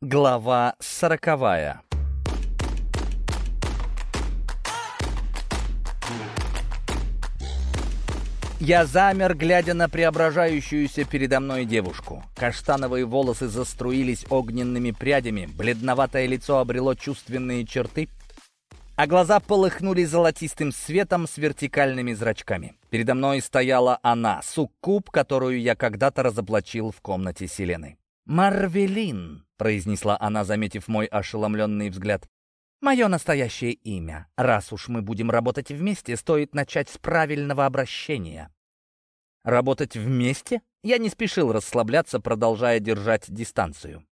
Глава сороковая Я замер, глядя на преображающуюся передо мной девушку. Каштановые волосы заструились огненными прядями, бледноватое лицо обрело чувственные черты, а глаза полыхнули золотистым светом с вертикальными зрачками. Передо мной стояла она, суккуб, которую я когда-то разоблачил в комнате Селены. «Марвелин», — произнесла она, заметив мой ошеломленный взгляд. «Мое настоящее имя. Раз уж мы будем работать вместе, стоит начать с правильного обращения». «Работать вместе?» Я не спешил расслабляться, продолжая держать дистанцию.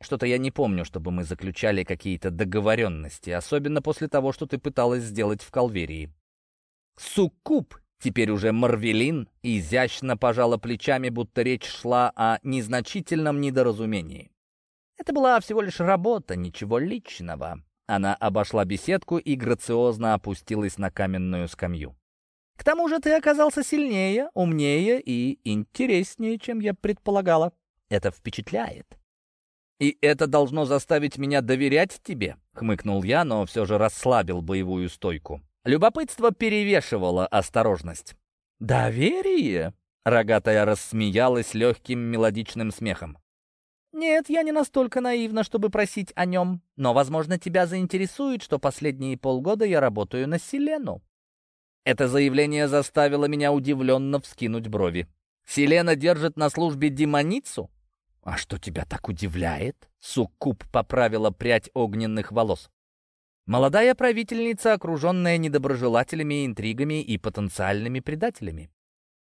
Что-то я не помню, чтобы мы заключали какие-то договоренности, особенно после того, что ты пыталась сделать в Калверии. Суккуб, теперь уже Марвелин, изящно пожала плечами, будто речь шла о незначительном недоразумении. Это была всего лишь работа, ничего личного. Она обошла беседку и грациозно опустилась на каменную скамью. К тому же ты оказался сильнее, умнее и интереснее, чем я предполагала. Это впечатляет. «И это должно заставить меня доверять тебе?» — хмыкнул я, но все же расслабил боевую стойку. Любопытство перевешивало осторожность. «Доверие?» — рогатая рассмеялась легким мелодичным смехом. «Нет, я не настолько наивна, чтобы просить о нем, но, возможно, тебя заинтересует, что последние полгода я работаю на Селену». Это заявление заставило меня удивленно вскинуть брови. «Селена держит на службе демоницу?» «А что тебя так удивляет?» Суккуб поправила прядь огненных волос. Молодая правительница, окруженная недоброжелателями, интригами и потенциальными предателями.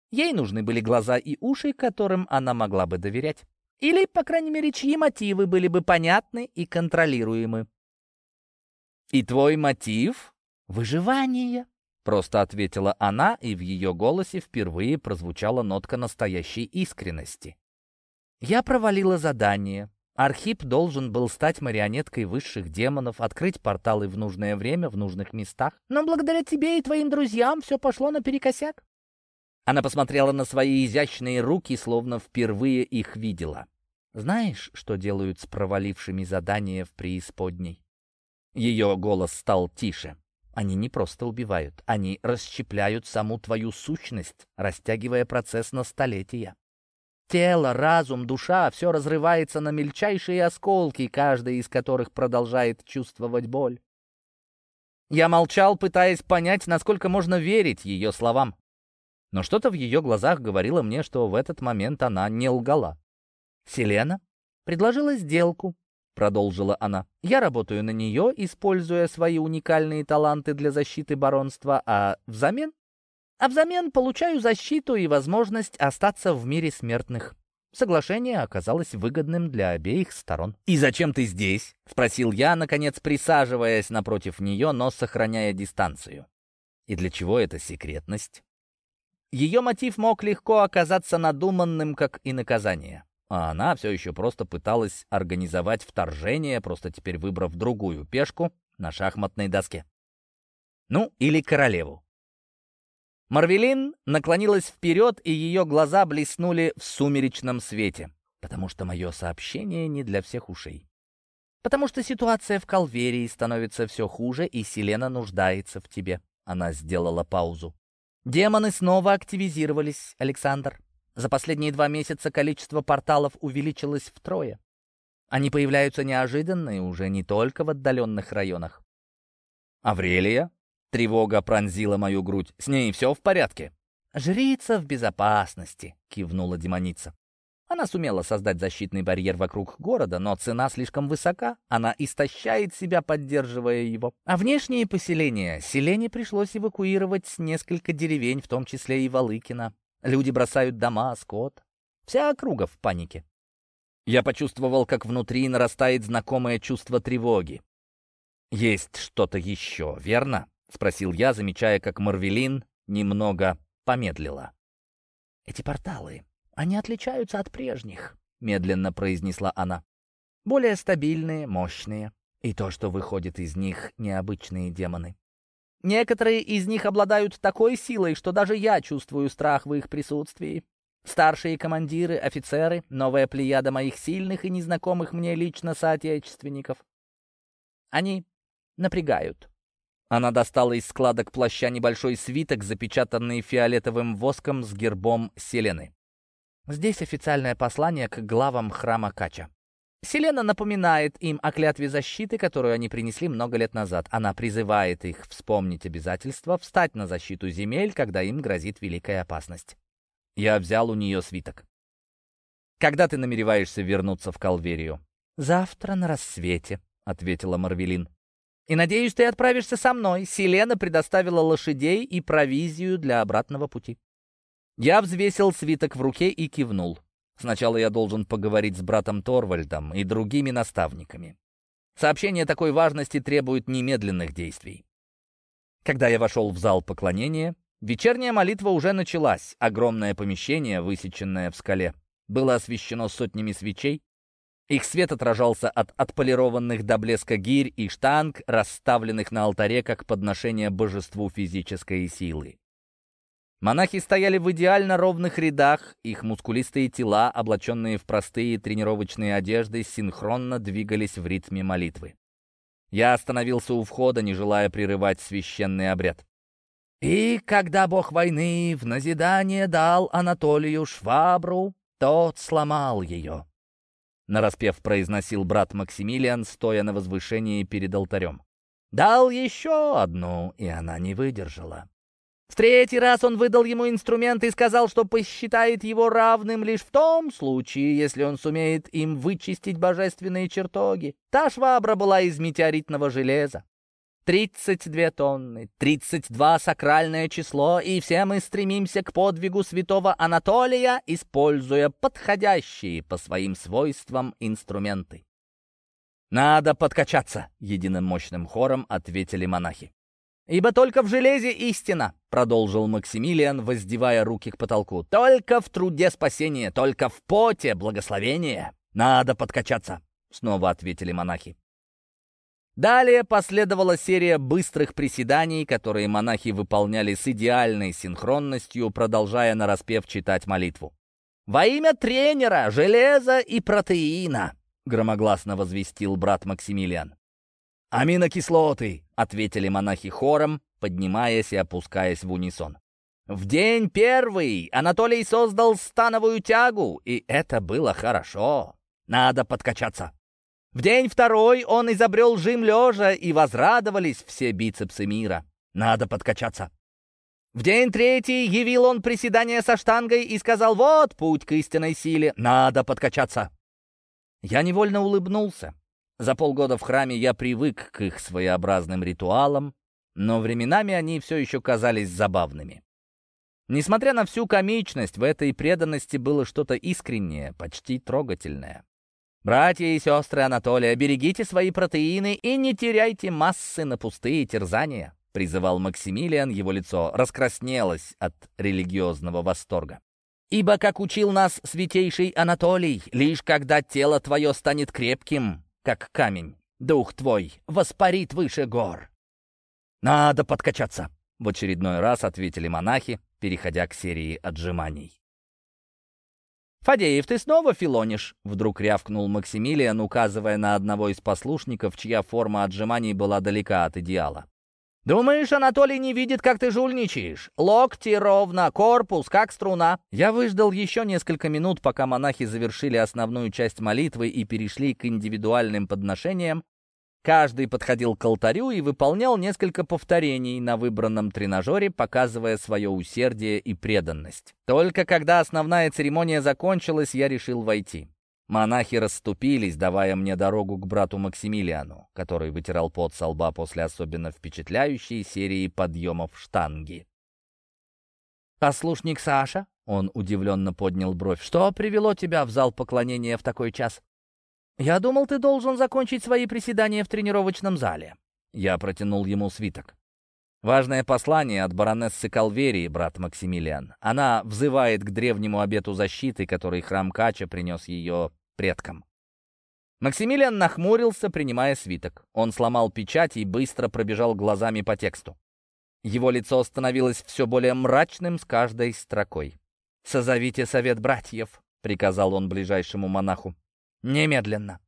Ей нужны были глаза и уши, которым она могла бы доверять. Или, по крайней мере, чьи мотивы были бы понятны и контролируемы. «И твой мотив — выживание», — просто ответила она, и в ее голосе впервые прозвучала нотка настоящей искренности. Я провалила задание. Архип должен был стать марионеткой высших демонов, открыть порталы в нужное время, в нужных местах. Но благодаря тебе и твоим друзьям все пошло наперекосяк. Она посмотрела на свои изящные руки, словно впервые их видела. Знаешь, что делают с провалившими задания в преисподней? Ее голос стал тише. Они не просто убивают, они расщепляют саму твою сущность, растягивая процесс на столетия. Тело, разум, душа — все разрывается на мельчайшие осколки, каждый из которых продолжает чувствовать боль. Я молчал, пытаясь понять, насколько можно верить ее словам. Но что-то в ее глазах говорило мне, что в этот момент она не лгала. «Селена предложила сделку», — продолжила она. «Я работаю на нее, используя свои уникальные таланты для защиты баронства, а взамен а взамен получаю защиту и возможность остаться в мире смертных. Соглашение оказалось выгодным для обеих сторон. «И зачем ты здесь?» — спросил я, наконец присаживаясь напротив нее, но сохраняя дистанцию. «И для чего эта секретность?» Ее мотив мог легко оказаться надуманным, как и наказание. А она все еще просто пыталась организовать вторжение, просто теперь выбрав другую пешку на шахматной доске. Ну, или королеву. Марвелин наклонилась вперед, и ее глаза блеснули в сумеречном свете. Потому что мое сообщение не для всех ушей. Потому что ситуация в Калверии становится все хуже, и Селена нуждается в тебе. Она сделала паузу. Демоны снова активизировались, Александр. За последние два месяца количество порталов увеличилось втрое. Они появляются неожиданно и уже не только в отдаленных районах. «Аврелия?» Тревога пронзила мою грудь. «С ней все в порядке?» «Жрица в безопасности», — кивнула демоница. Она сумела создать защитный барьер вокруг города, но цена слишком высока, она истощает себя, поддерживая его. А внешние поселения, селение пришлось эвакуировать несколько деревень, в том числе и Валыкина. Люди бросают дома, скот. Вся округа в панике. Я почувствовал, как внутри нарастает знакомое чувство тревоги. Есть что-то еще, верно? — спросил я, замечая, как Марвелин немного помедлила. «Эти порталы, они отличаются от прежних», — медленно произнесла она. «Более стабильные, мощные, и то, что выходит из них, необычные демоны. Некоторые из них обладают такой силой, что даже я чувствую страх в их присутствии. Старшие командиры, офицеры, новая плеяда моих сильных и незнакомых мне лично соотечественников. Они напрягают. Она достала из складок плаща небольшой свиток, запечатанный фиолетовым воском с гербом Селены. Здесь официальное послание к главам храма Кача. Селена напоминает им о клятве защиты, которую они принесли много лет назад. Она призывает их вспомнить обязательства, встать на защиту земель, когда им грозит великая опасность. Я взял у нее свиток. «Когда ты намереваешься вернуться в Калверию?» «Завтра на рассвете», — ответила Марвелин. «И надеюсь, ты отправишься со мной. Селена предоставила лошадей и провизию для обратного пути». Я взвесил свиток в руке и кивнул. Сначала я должен поговорить с братом Торвальдом и другими наставниками. Сообщение такой важности требует немедленных действий. Когда я вошел в зал поклонения, Вечерняя молитва уже началась. Огромное помещение, высеченное в скале, было освещено сотнями свечей. Их свет отражался от отполированных до блеска гирь и штанг, расставленных на алтаре как подношение божеству физической силы. Монахи стояли в идеально ровных рядах, их мускулистые тела, облаченные в простые тренировочные одежды, синхронно двигались в ритме молитвы. Я остановился у входа, не желая прерывать священный обряд. И когда бог войны в назидание дал Анатолию швабру, тот сломал ее. Нараспев произносил брат Максимилиан, стоя на возвышении перед алтарем. Дал еще одну, и она не выдержала. В третий раз он выдал ему инструмент и сказал, что посчитает его равным лишь в том случае, если он сумеет им вычистить божественные чертоги. Та швабра была из метеоритного железа. 32 тонны, 32 сакральное число, и все мы стремимся к подвигу святого Анатолия, используя подходящие по своим свойствам инструменты. «Надо подкачаться», — единым мощным хором ответили монахи. «Ибо только в железе истина», — продолжил Максимилиан, воздевая руки к потолку. «Только в труде спасения, только в поте благословения. Надо подкачаться», — снова ответили монахи. Далее последовала серия быстрых приседаний, которые монахи выполняли с идеальной синхронностью, продолжая нараспев читать молитву. «Во имя тренера, железа и протеина!» — громогласно возвестил брат Максимилиан. «Аминокислоты!» — ответили монахи хором, поднимаясь и опускаясь в унисон. В день первый Анатолий создал становую тягу, и это было хорошо. Надо подкачаться. В день второй он изобрел жим лежа, и возрадовались все бицепсы мира. Надо подкачаться. В день третий явил он приседание со штангой и сказал, вот путь к истинной силе, надо подкачаться. Я невольно улыбнулся. За полгода в храме я привык к их своеобразным ритуалам, но временами они все еще казались забавными. Несмотря на всю комичность, в этой преданности было что-то искреннее, почти трогательное. Братья и сестры Анатолия, берегите свои протеины и не теряйте массы на пустые терзания, призывал Максимилиан, его лицо раскраснелось от религиозного восторга. Ибо, как учил нас святейший Анатолий, лишь когда тело твое станет крепким, как камень, дух твой воспарит выше гор. Надо подкачаться, в очередной раз ответили монахи, переходя к серии отжиманий. «Фадеев, ты снова филонишь?» — вдруг рявкнул Максимилиан, указывая на одного из послушников, чья форма отжиманий была далека от идеала. «Думаешь, Анатолий не видит, как ты жульничаешь? Локти ровно, корпус, как струна». Я выждал еще несколько минут, пока монахи завершили основную часть молитвы и перешли к индивидуальным подношениям, Каждый подходил к алтарю и выполнял несколько повторений на выбранном тренажере, показывая свое усердие и преданность. Только когда основная церемония закончилась, я решил войти. Монахи расступились, давая мне дорогу к брату Максимилиану, который вытирал пот со лба после особенно впечатляющей серии подъемов штанги. «Послушник Саша?» — он удивленно поднял бровь. «Что привело тебя в зал поклонения в такой час?» «Я думал, ты должен закончить свои приседания в тренировочном зале». Я протянул ему свиток. Важное послание от баронессы Калверии, брат Максимилиан. Она взывает к древнему обету защиты, который храм Кача принес ее предкам. Максимилиан нахмурился, принимая свиток. Он сломал печать и быстро пробежал глазами по тексту. Его лицо становилось все более мрачным с каждой строкой. «Созовите совет братьев», — приказал он ближайшему монаху. «Немедленно».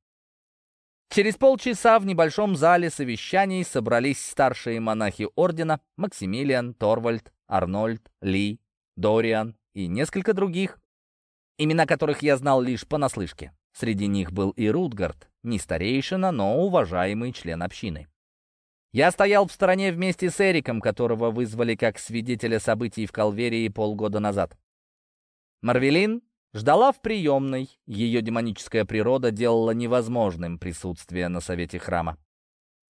Через полчаса в небольшом зале совещаний собрались старшие монахи ордена Максимилиан, Торвальд, Арнольд, Ли, Дориан и несколько других, имена которых я знал лишь понаслышке. Среди них был и Рутгард, не старейшина, но уважаемый член общины. Я стоял в стороне вместе с Эриком, которого вызвали как свидетеля событий в Калверии полгода назад. Марвелин ждала в приемной, ее демоническая природа делала невозможным присутствие на совете храма.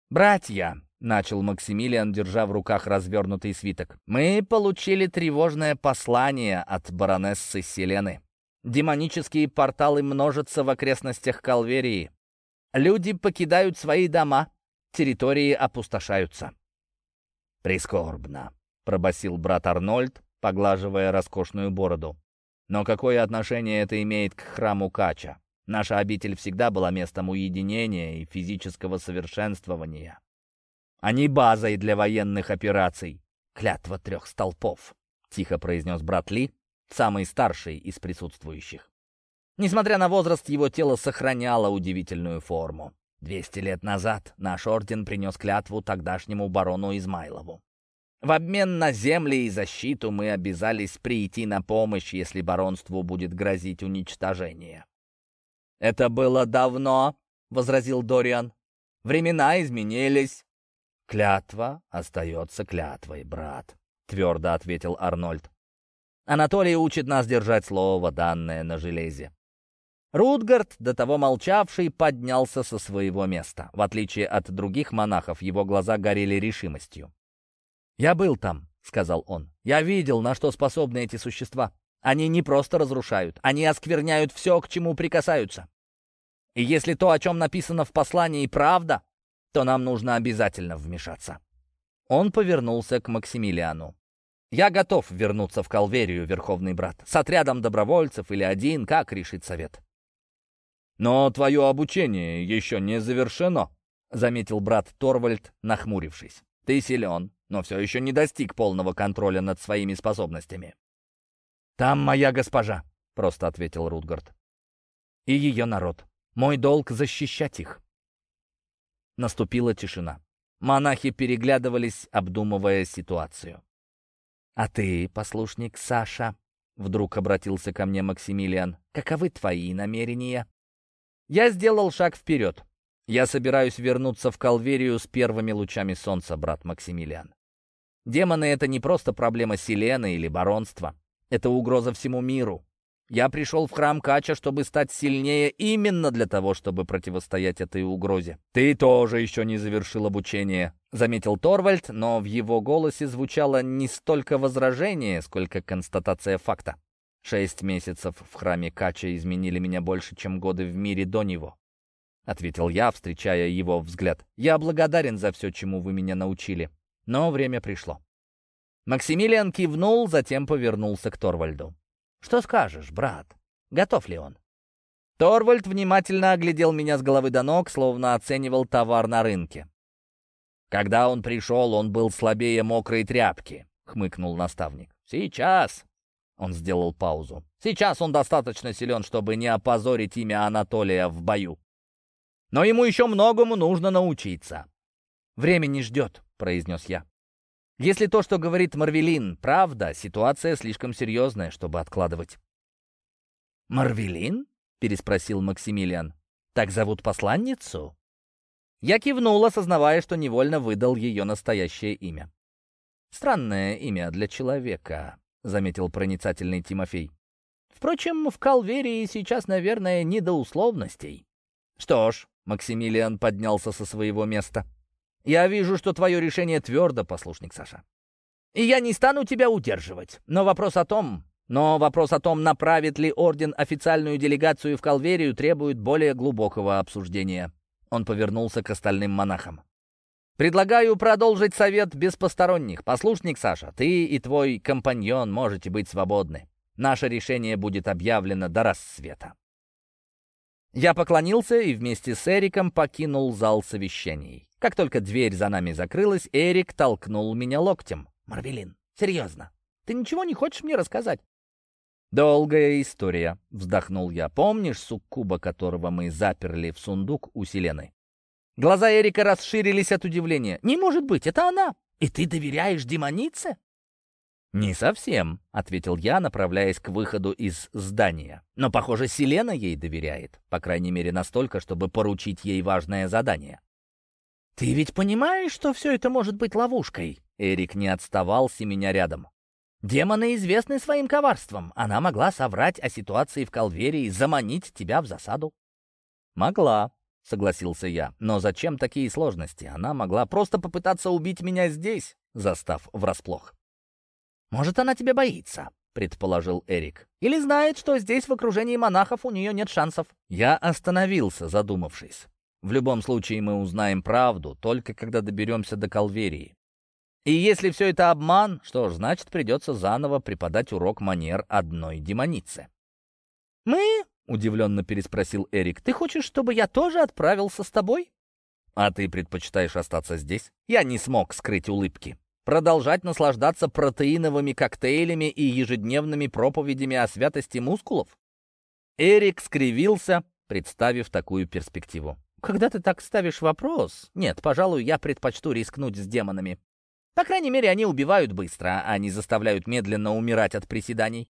«Братья», — начал Максимилиан, держа в руках развернутый свиток, «мы получили тревожное послание от баронессы Селены. Демонические порталы множатся в окрестностях Калверии. Люди покидают свои дома, территории опустошаются. «Прискорбно», — пробасил брат Арнольд, поглаживая роскошную бороду. «Но какое отношение это имеет к храму Кача? Наша обитель всегда была местом уединения и физического совершенствования, а не базой для военных операций. Клятва трех столпов», — тихо произнес брат Ли, самый старший из присутствующих. Несмотря на возраст, его тело сохраняло удивительную форму. Двести лет назад наш орден принес клятву тогдашнему барону Измайлову. В обмен на земли и защиту мы обязались прийти на помощь, если баронству будет грозить уничтожение. «Это было давно», — возразил Дориан. «Времена изменились». «Клятва остается клятвой, брат», — твердо ответил Арнольд. Анатолий учит нас держать слово, данное на железе. Рутгард, до того молчавший, поднялся со своего места. В отличие от других монахов, его глаза горели решимостью. «Я был там», — сказал он. «Я видел, на что способны эти существа. Они не просто разрушают, они оскверняют все, к чему прикасаются. И если то, о чем написано в послании, правда, то нам нужно обязательно вмешаться». Он повернулся к Максимилиану. Я готов вернуться в Калверию, Верховный Брат, с отрядом добровольцев или один, как решит совет. Но твое обучение еще не завершено, заметил брат Торвальд, нахмурившись. Ты силен, но все еще не достиг полного контроля над своими способностями. «Там моя госпожа», — просто ответил Рутгард. «И ее народ. Мой долг — защищать их». Наступила тишина. Монахи переглядывались, обдумывая ситуацию. «А ты, послушник Саша?» — вдруг обратился ко мне Максимилиан. «Каковы твои намерения?» Я сделал шаг вперед. Я собираюсь вернуться в Калверию с первыми лучами солнца, брат Максимилиан. Демоны — это не просто проблема Селены или баронства. Это угроза всему миру. Я пришел в храм Кача, чтобы стать сильнее именно для того, чтобы противостоять этой угрозе. Ты тоже еще не завершил обучение, заметил Торвальд, но в его голосе звучало не столько возражение, сколько констатация факта. Шесть месяцев в храме Кача изменили меня больше, чем годы в мире до него. — ответил я, встречая его взгляд. «Я благодарен за все, чему вы меня научили. Но время пришло». Максимилиан кивнул, затем повернулся к Торвальду. «Что скажешь, брат? Готов ли он?» Торвальд внимательно оглядел меня с головы до ног, словно оценивал товар на рынке. «Когда он пришел, он был слабее мокрой тряпки», — хмыкнул наставник. «Сейчас...» — он сделал паузу. «Сейчас он достаточно силен, чтобы не опозорить имя Анатолия в бою. Но ему еще многому нужно научиться». «Время не ждет», — произнес я. Если то, что говорит Марвелин, правда, ситуация слишком серьезная, чтобы откладывать. «Марвелин?» — переспросил Максимилиан. «Так зовут посланницу?» Я кивнул, осознавая, что невольно выдал ее настоящее имя. «Странное имя для человека», — заметил проницательный Тимофей. «Впрочем, в Калверии сейчас, наверное, не до условностей». «Что ж», — Максимилиан поднялся со своего места, — я вижу, что твое решение твердо, послушник Саша. И я не стану тебя удерживать. Но вопрос о том, но вопрос о том, направит ли орден официальную делегацию в Калверию, требует более глубокого обсуждения. Он повернулся к остальным монахам. «Предлагаю продолжить совет без посторонних. Послушник Саша, ты и твой компаньон можете быть свободны. Наше решение будет объявлено до рассвета». Я поклонился и вместе с Эриком покинул зал совещаний. Как только дверь за нами закрылась, Эрик толкнул меня локтем. «Марвелин, серьезно, ты ничего не хочешь мне рассказать?» «Долгая история», — вздохнул я. «Помнишь суккуба, которого мы заперли в сундук у Селены?» Глаза Эрика расширились от удивления. «Не может быть, это она! И ты доверяешь демонице?» «Не совсем», — ответил я, направляясь к выходу из здания. «Но, похоже, Селена ей доверяет, по крайней мере, настолько, чтобы поручить ей важное задание». «Ты ведь понимаешь, что все это может быть ловушкой?» Эрик не отставал, меня рядом. «Демоны известны своим коварством. Она могла соврать о ситуации в Калверии, заманить тебя в засаду». «Могла», — согласился я. «Но зачем такие сложности? Она могла просто попытаться убить меня здесь, застав врасплох». «Может, она тебя боится?» — предположил Эрик. «Или знает, что здесь в окружении монахов у нее нет шансов». Я остановился, задумавшись. В любом случае мы узнаем правду, только когда доберемся до Калверии. И если все это обман, что ж, значит, придется заново преподать урок манер одной демонице. «Мы?» — удивленно переспросил Эрик. «Ты хочешь, чтобы я тоже отправился с тобой?» «А ты предпочитаешь остаться здесь?» Я не смог скрыть улыбки. Продолжать наслаждаться протеиновыми коктейлями и ежедневными проповедями о святости мускулов? Эрик скривился, представив такую перспективу. «Когда ты так ставишь вопрос? Нет, пожалуй, я предпочту рискнуть с демонами. По крайней мере, они убивают быстро, а не заставляют медленно умирать от приседаний.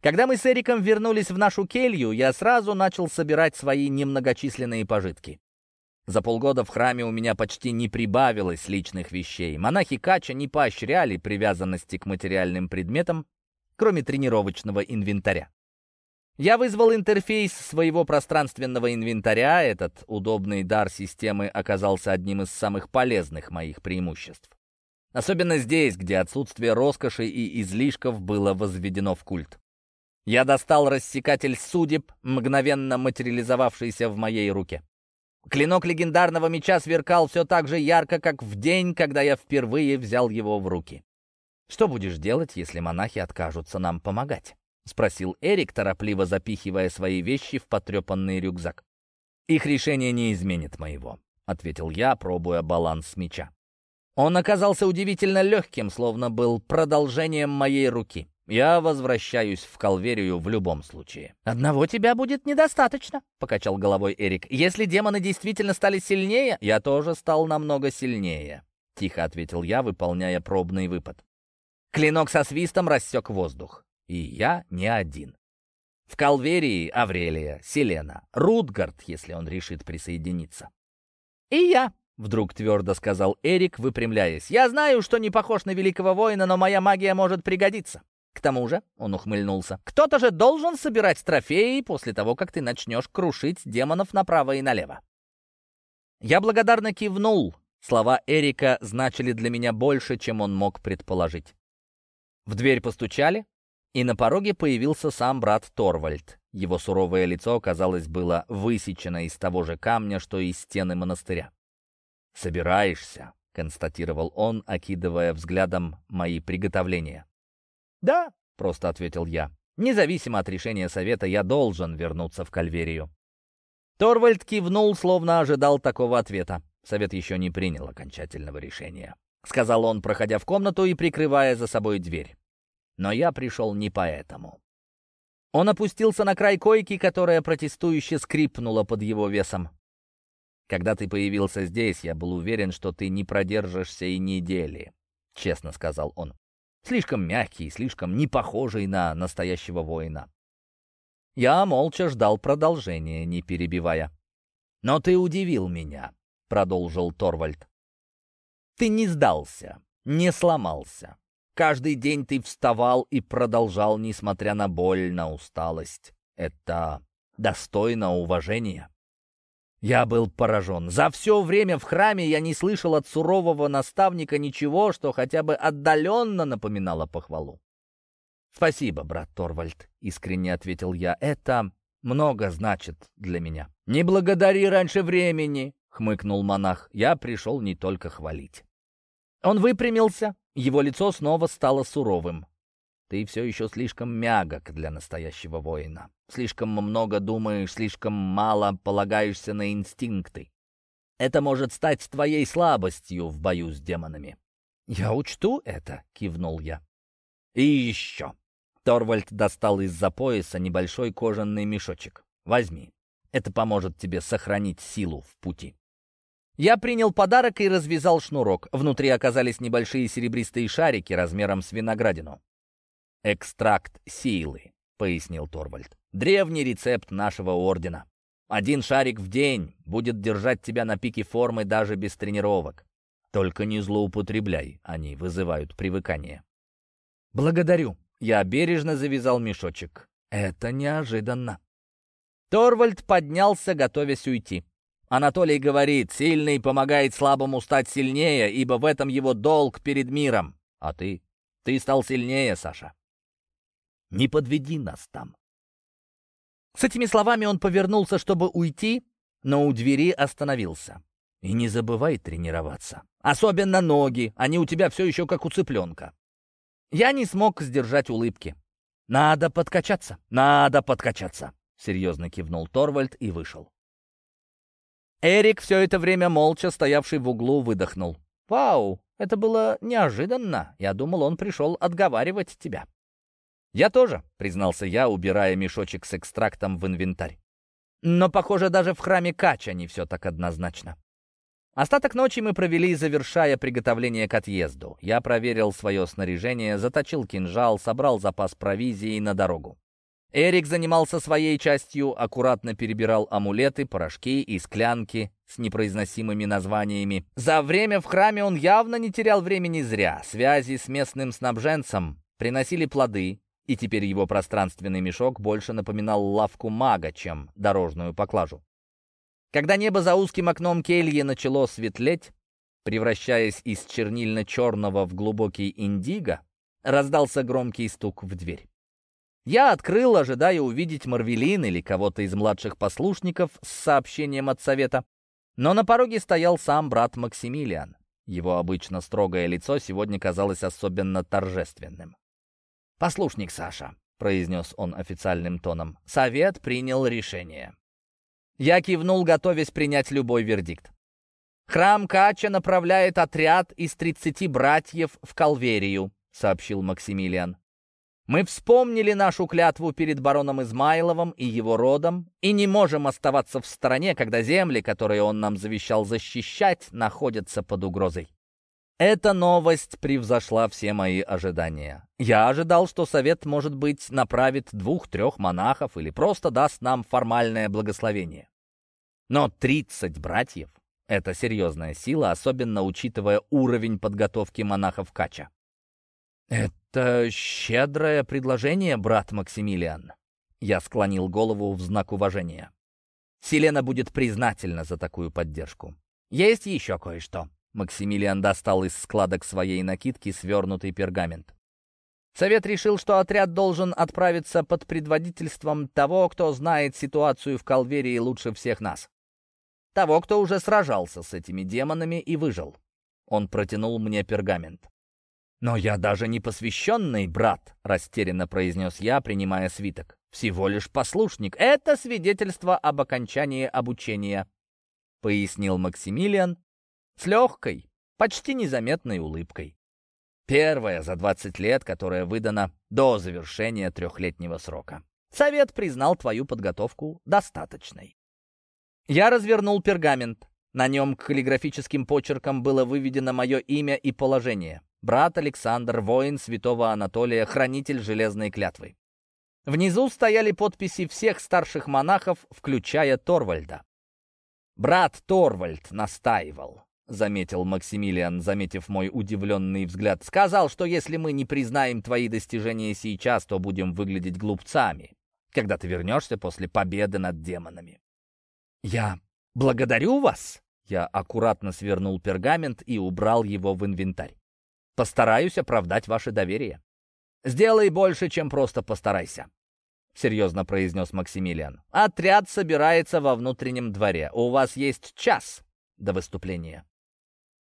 Когда мы с Эриком вернулись в нашу келью, я сразу начал собирать свои немногочисленные пожитки. За полгода в храме у меня почти не прибавилось личных вещей. Монахи Кача не поощряли привязанности к материальным предметам, кроме тренировочного инвентаря. Я вызвал интерфейс своего пространственного инвентаря. Этот удобный дар системы оказался одним из самых полезных моих преимуществ. Особенно здесь, где отсутствие роскоши и излишков было возведено в культ. Я достал рассекатель судеб, мгновенно материализовавшийся в моей руке. Клинок легендарного меча сверкал все так же ярко, как в день, когда я впервые взял его в руки. «Что будешь делать, если монахи откажутся нам помогать?» — спросил Эрик, торопливо запихивая свои вещи в потрепанный рюкзак. «Их решение не изменит моего», — ответил я, пробуя баланс меча. Он оказался удивительно легким, словно был продолжением моей руки. Я возвращаюсь в Калверию в любом случае. «Одного тебя будет недостаточно», — покачал головой Эрик. «Если демоны действительно стали сильнее, я тоже стал намного сильнее», — тихо ответил я, выполняя пробный выпад. Клинок со свистом рассек воздух. И я не один. В Калверии Аврелия, Селена, Рутгард, если он решит присоединиться. «И я», — вдруг твердо сказал Эрик, выпрямляясь. «Я знаю, что не похож на великого воина, но моя магия может пригодиться. К тому же, он ухмыльнулся, кто-то же должен собирать трофеи после того, как ты начнешь крушить демонов направо и налево. Я благодарно кивнул. Слова Эрика значили для меня больше, чем он мог предположить. В дверь постучали, и на пороге появился сам брат Торвальд. Его суровое лицо, казалось, было высечено из того же камня, что и стены монастыря. «Собираешься», — констатировал он, окидывая взглядом мои приготовления. «Да», — просто ответил я. «Независимо от решения совета, я должен вернуться в Кальверию». Торвальд кивнул, словно ожидал такого ответа. Совет еще не принял окончательного решения. Сказал он, проходя в комнату и прикрывая за собой дверь. Но я пришел не поэтому. Он опустился на край койки, которая протестующе скрипнула под его весом. «Когда ты появился здесь, я был уверен, что ты не продержишься и недели», — честно сказал он. Слишком мягкий, слишком не похожий на настоящего воина. Я молча ждал продолжения, не перебивая. «Но ты удивил меня», — продолжил Торвальд. «Ты не сдался, не сломался. Каждый день ты вставал и продолжал, несмотря на боль, на усталость. Это достойно уважения». Я был поражен. За все время в храме я не слышал от сурового наставника ничего, что хотя бы отдаленно напоминало похвалу. «Спасибо, брат Торвальд», — искренне ответил я. «Это много значит для меня». «Не благодари раньше времени», — хмыкнул монах. «Я пришел не только хвалить». Он выпрямился, его лицо снова стало суровым. Ты все еще слишком мягок для настоящего воина. Слишком много думаешь, слишком мало полагаешься на инстинкты. Это может стать твоей слабостью в бою с демонами. «Я учту это», — кивнул я. «И еще. Торвальд достал из-за пояса небольшой кожаный мешочек. «Возьми. Это поможет тебе сохранить силу в пути». Я принял подарок и развязал шнурок. Внутри оказались небольшие серебристые шарики размером с виноградину. «Экстракт силы», — пояснил Торвальд. «Древний рецепт нашего ордена. Один шарик в день будет держать тебя на пике формы даже без тренировок. Только не злоупотребляй, они вызывают привыкание». «Благодарю». Я бережно завязал мешочек. «Это неожиданно». Торвальд поднялся, готовясь уйти. Анатолий говорит, сильный помогает слабому стать сильнее, ибо в этом его долг перед миром. А ты? Ты стал сильнее, Саша. Не подведи нас там. С этими словами он повернулся, чтобы уйти, но у двери остановился. И не забывай тренироваться. Особенно ноги, они у тебя все еще как у цыпленка. Я не смог сдержать улыбки. «Надо подкачаться, надо подкачаться», — серьезно кивнул Торвальд и вышел. Эрик, все это время молча стоявший в углу, выдохнул. «Вау, это было неожиданно. Я думал, он пришел отговаривать тебя». «Я тоже», — признался я, убирая мешочек с экстрактом в инвентарь. «Но, похоже, даже в храме Кача не все так однозначно». Остаток ночи мы провели, завершая приготовление к отъезду. Я проверил свое снаряжение, заточил кинжал, собрал запас провизии на дорогу. Эрик занимался своей частью, аккуратно перебирал амулеты, порошки и склянки с непроизносимыми названиями. За время в храме он явно не терял времени зря. Связи с местным снабженцем приносили плоды, и теперь его пространственный мешок больше напоминал лавку мага, чем дорожную поклажу. Когда небо за узким окном кельи начало светлеть, превращаясь из чернильно-черного в глубокий индиго, раздался громкий стук в дверь. Я открыл, ожидая увидеть Марвелин или кого-то из младших послушников с сообщением от совета. Но на пороге стоял сам брат Максимилиан. Его обычно строгое лицо сегодня казалось особенно торжественным. «Послушник Саша», — произнес он официальным тоном, — «совет принял решение». Я кивнул, готовясь принять любой вердикт. «Храм Кача направляет отряд из тридцати братьев в Калверию», — сообщил Максимилиан. Мы вспомнили нашу клятву перед бароном Измайловым и его родом и не можем оставаться в стороне, когда земли, которые он нам завещал защищать, находятся под угрозой. Эта новость превзошла все мои ожидания. Я ожидал, что совет, может быть, направит двух-трех монахов или просто даст нам формальное благословение. Но 30 братьев — это серьезная сила, особенно учитывая уровень подготовки монахов Кача. «Это щедрое предложение, брат Максимилиан». Я склонил голову в знак уважения. Селена будет признательна за такую поддержку. «Есть еще кое-что». Максимилиан достал из складок своей накидки свернутый пергамент. Совет решил, что отряд должен отправиться под предводительством того, кто знает ситуацию в Калверии лучше всех нас. Того, кто уже сражался с этими демонами и выжил. Он протянул мне пергамент. «Но я даже не посвященный брат», — растерянно произнес я, принимая свиток. «Всего лишь послушник. Это свидетельство об окончании обучения», — пояснил Максимилиан с легкой, почти незаметной улыбкой. Первая за 20 лет, которая выдана до завершения трехлетнего срока. Совет признал твою подготовку достаточной. Я развернул пергамент. На нем каллиграфическим почерком было выведено мое имя и положение брат Александр, воин святого Анатолия, хранитель железной клятвы. Внизу стояли подписи всех старших монахов, включая Торвальда. «Брат Торвальд настаивал», — заметил Максимилиан, заметив мой удивленный взгляд. «Сказал, что если мы не признаем твои достижения сейчас, то будем выглядеть глупцами, когда ты вернешься после победы над демонами». «Я благодарю вас!» Я аккуратно свернул пергамент и убрал его в инвентарь. Постараюсь оправдать ваше доверие. Сделай больше, чем просто постарайся. — серьезно произнес Максимилиан. «Отряд собирается во внутреннем дворе. У вас есть час до выступления».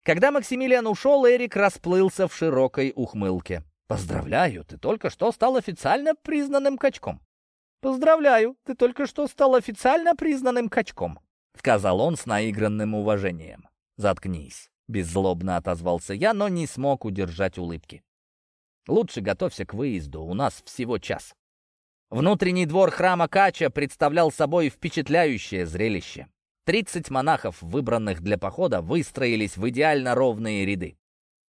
Когда Максимилиан ушел, Эрик расплылся в широкой ухмылке. «Поздравляю, ты только что стал официально признанным качком». «Поздравляю, ты только что стал официально признанным качком», — сказал он с наигранным уважением. «Заткнись». Беззлобно отозвался я, но не смог удержать улыбки. Лучше готовься к выезду, у нас всего час. Внутренний двор храма Кача представлял собой впечатляющее зрелище. Тридцать монахов, выбранных для похода, выстроились в идеально ровные ряды.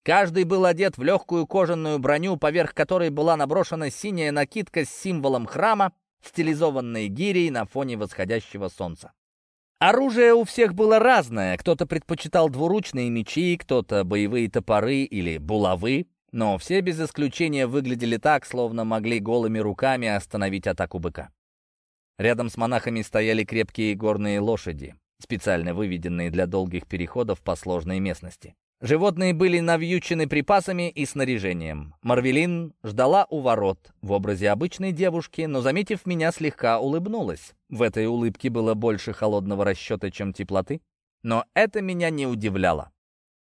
Каждый был одет в легкую кожаную броню, поверх которой была наброшена синяя накидка с символом храма, стилизованной гирей на фоне восходящего солнца. Оружие у всех было разное. Кто-то предпочитал двуручные мечи, кто-то боевые топоры или булавы. Но все без исключения выглядели так, словно могли голыми руками остановить атаку быка. Рядом с монахами стояли крепкие горные лошади, специально выведенные для долгих переходов по сложной местности. Животные были навьючены припасами и снаряжением. Марвелин ждала у ворот в образе обычной девушки, но, заметив меня, слегка улыбнулась. В этой улыбке было больше холодного расчета, чем теплоты. Но это меня не удивляло.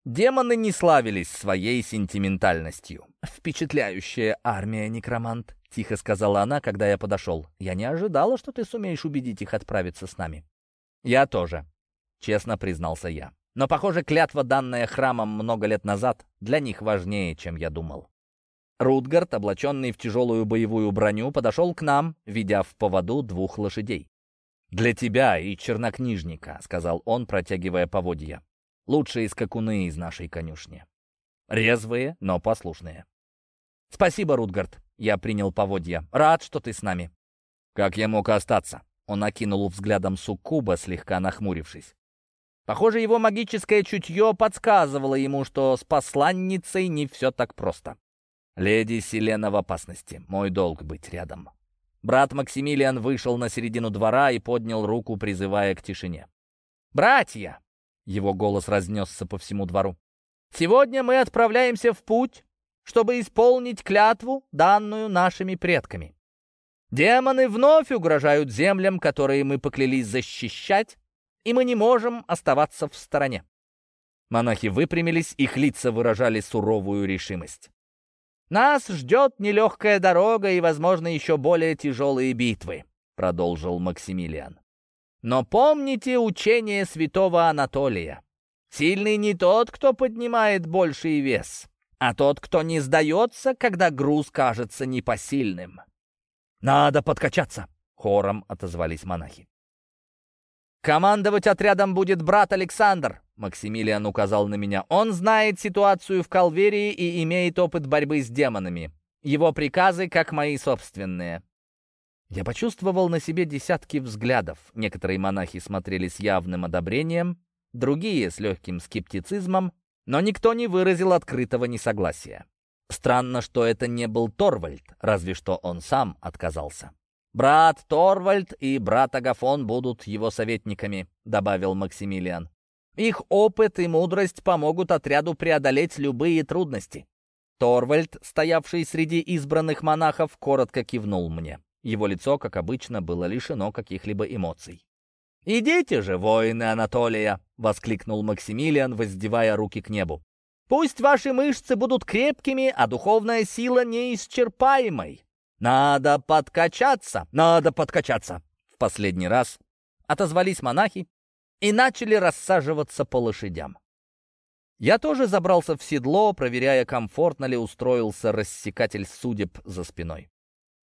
Демоны не славились своей сентиментальностью. «Впечатляющая армия, некромант», — тихо сказала она, когда я подошел. «Я не ожидала, что ты сумеешь убедить их отправиться с нами». «Я тоже», — честно признался я. «Но, похоже, клятва, данная храмом много лет назад, для них важнее, чем я думал». Рутгард, облаченный в тяжелую боевую броню, подошел к нам, ведя в поводу двух лошадей. «Для тебя и чернокнижника», — сказал он, протягивая поводья. Лучшие скакуны из нашей конюшни. Резвые, но послушные. «Спасибо, Рутгард», — я принял поводья. «Рад, что ты с нами». «Как я мог остаться?» Он окинул взглядом суккуба, слегка нахмурившись. Похоже, его магическое чутье подсказывало ему, что с посланницей не все так просто. «Леди Селена в опасности. Мой долг быть рядом». Брат Максимилиан вышел на середину двора и поднял руку, призывая к тишине. «Братья!» Его голос разнесся по всему двору. «Сегодня мы отправляемся в путь, чтобы исполнить клятву, данную нашими предками. Демоны вновь угрожают землям, которые мы поклялись защищать, и мы не можем оставаться в стороне». Монахи выпрямились, их лица выражали суровую решимость. «Нас ждет нелегкая дорога и, возможно, еще более тяжелые битвы», — продолжил Максимилиан. Но помните учение святого Анатолия. Сильный не тот, кто поднимает больший вес, а тот, кто не сдается, когда груз кажется непосильным. «Надо подкачаться!» — хором отозвались монахи. «Командовать отрядом будет брат Александр», — Максимилиан указал на меня. «Он знает ситуацию в Калверии и имеет опыт борьбы с демонами. Его приказы, как мои собственные. Я почувствовал на себе десятки взглядов. Некоторые монахи смотрели с явным одобрением, другие — с легким скептицизмом, но никто не выразил открытого несогласия. Странно, что это не был Торвальд, разве что он сам отказался. «Брат Торвальд и брат Агафон будут его советниками», — добавил Максимилиан. «Их опыт и мудрость помогут отряду преодолеть любые трудности». Торвальд, стоявший среди избранных монахов, коротко кивнул мне. Его лицо, как обычно, было лишено каких-либо эмоций. «Идите же, воины Анатолия!» — воскликнул Максимилиан, воздевая руки к небу. «Пусть ваши мышцы будут крепкими, а духовная сила неисчерпаемой. Надо подкачаться, надо подкачаться!» В последний раз отозвались монахи и начали рассаживаться по лошадям. Я тоже забрался в седло, проверяя, комфортно ли устроился рассекатель судеб за спиной.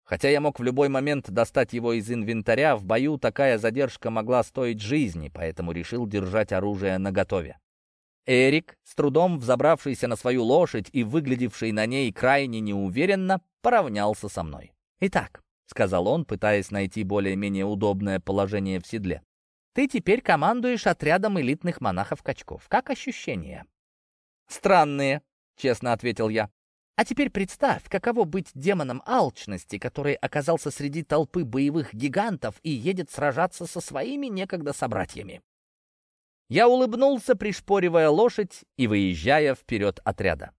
Хотя я мог в любой момент достать его из инвентаря, в бою такая задержка могла стоить жизни, поэтому решил держать оружие наготове. Эрик, с трудом взобравшийся на свою лошадь и выглядевший на ней крайне неуверенно, поравнялся со мной. «Итак», — сказал он, пытаясь найти более-менее удобное положение в седле, «ты теперь командуешь отрядом элитных монахов-качков. Как ощущения?» «Странные», — честно ответил я. А теперь представь, каково быть демоном алчности, который оказался среди толпы боевых гигантов и едет сражаться со своими некогда собратьями. Я улыбнулся, пришпоривая лошадь и выезжая вперед отряда.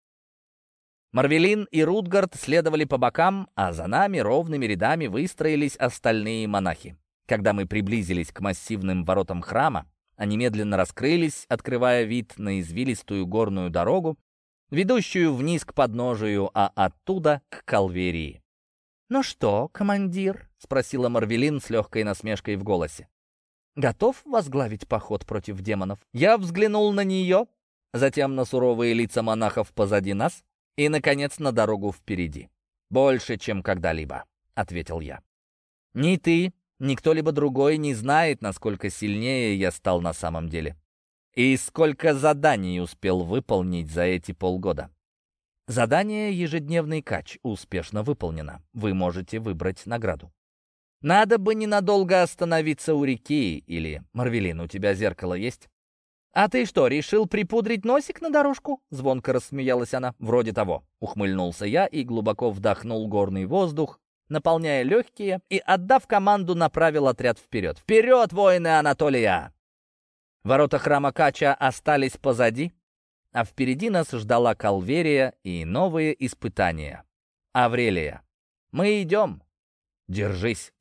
Марвелин и Рутгард следовали по бокам, а за нами ровными рядами выстроились остальные монахи. Когда мы приблизились к массивным воротам храма, они медленно раскрылись, открывая вид на извилистую горную дорогу, ведущую вниз к подножию, а оттуда к Калверии. «Ну что, командир?» — спросила Марвелин с легкой насмешкой в голосе. «Готов возглавить поход против демонов?» Я взглянул на нее, затем на суровые лица монахов позади нас И, наконец, на дорогу впереди. «Больше, чем когда-либо», — ответил я. «Ни ты, ни кто-либо другой не знает, насколько сильнее я стал на самом деле. И сколько заданий успел выполнить за эти полгода. Задание «Ежедневный кач» успешно выполнено. Вы можете выбрать награду. Надо бы ненадолго остановиться у реки или... Марвелин, у тебя зеркало есть? «А ты что, решил припудрить носик на дорожку?» Звонко рассмеялась она. «Вроде того». Ухмыльнулся я и глубоко вдохнул горный воздух, наполняя легкие, и, отдав команду, направил отряд вперед. «Вперед, воины Анатолия!» Ворота храма Кача остались позади, а впереди нас ждала Калверия и новые испытания. Аврелия. «Мы идем. Держись!»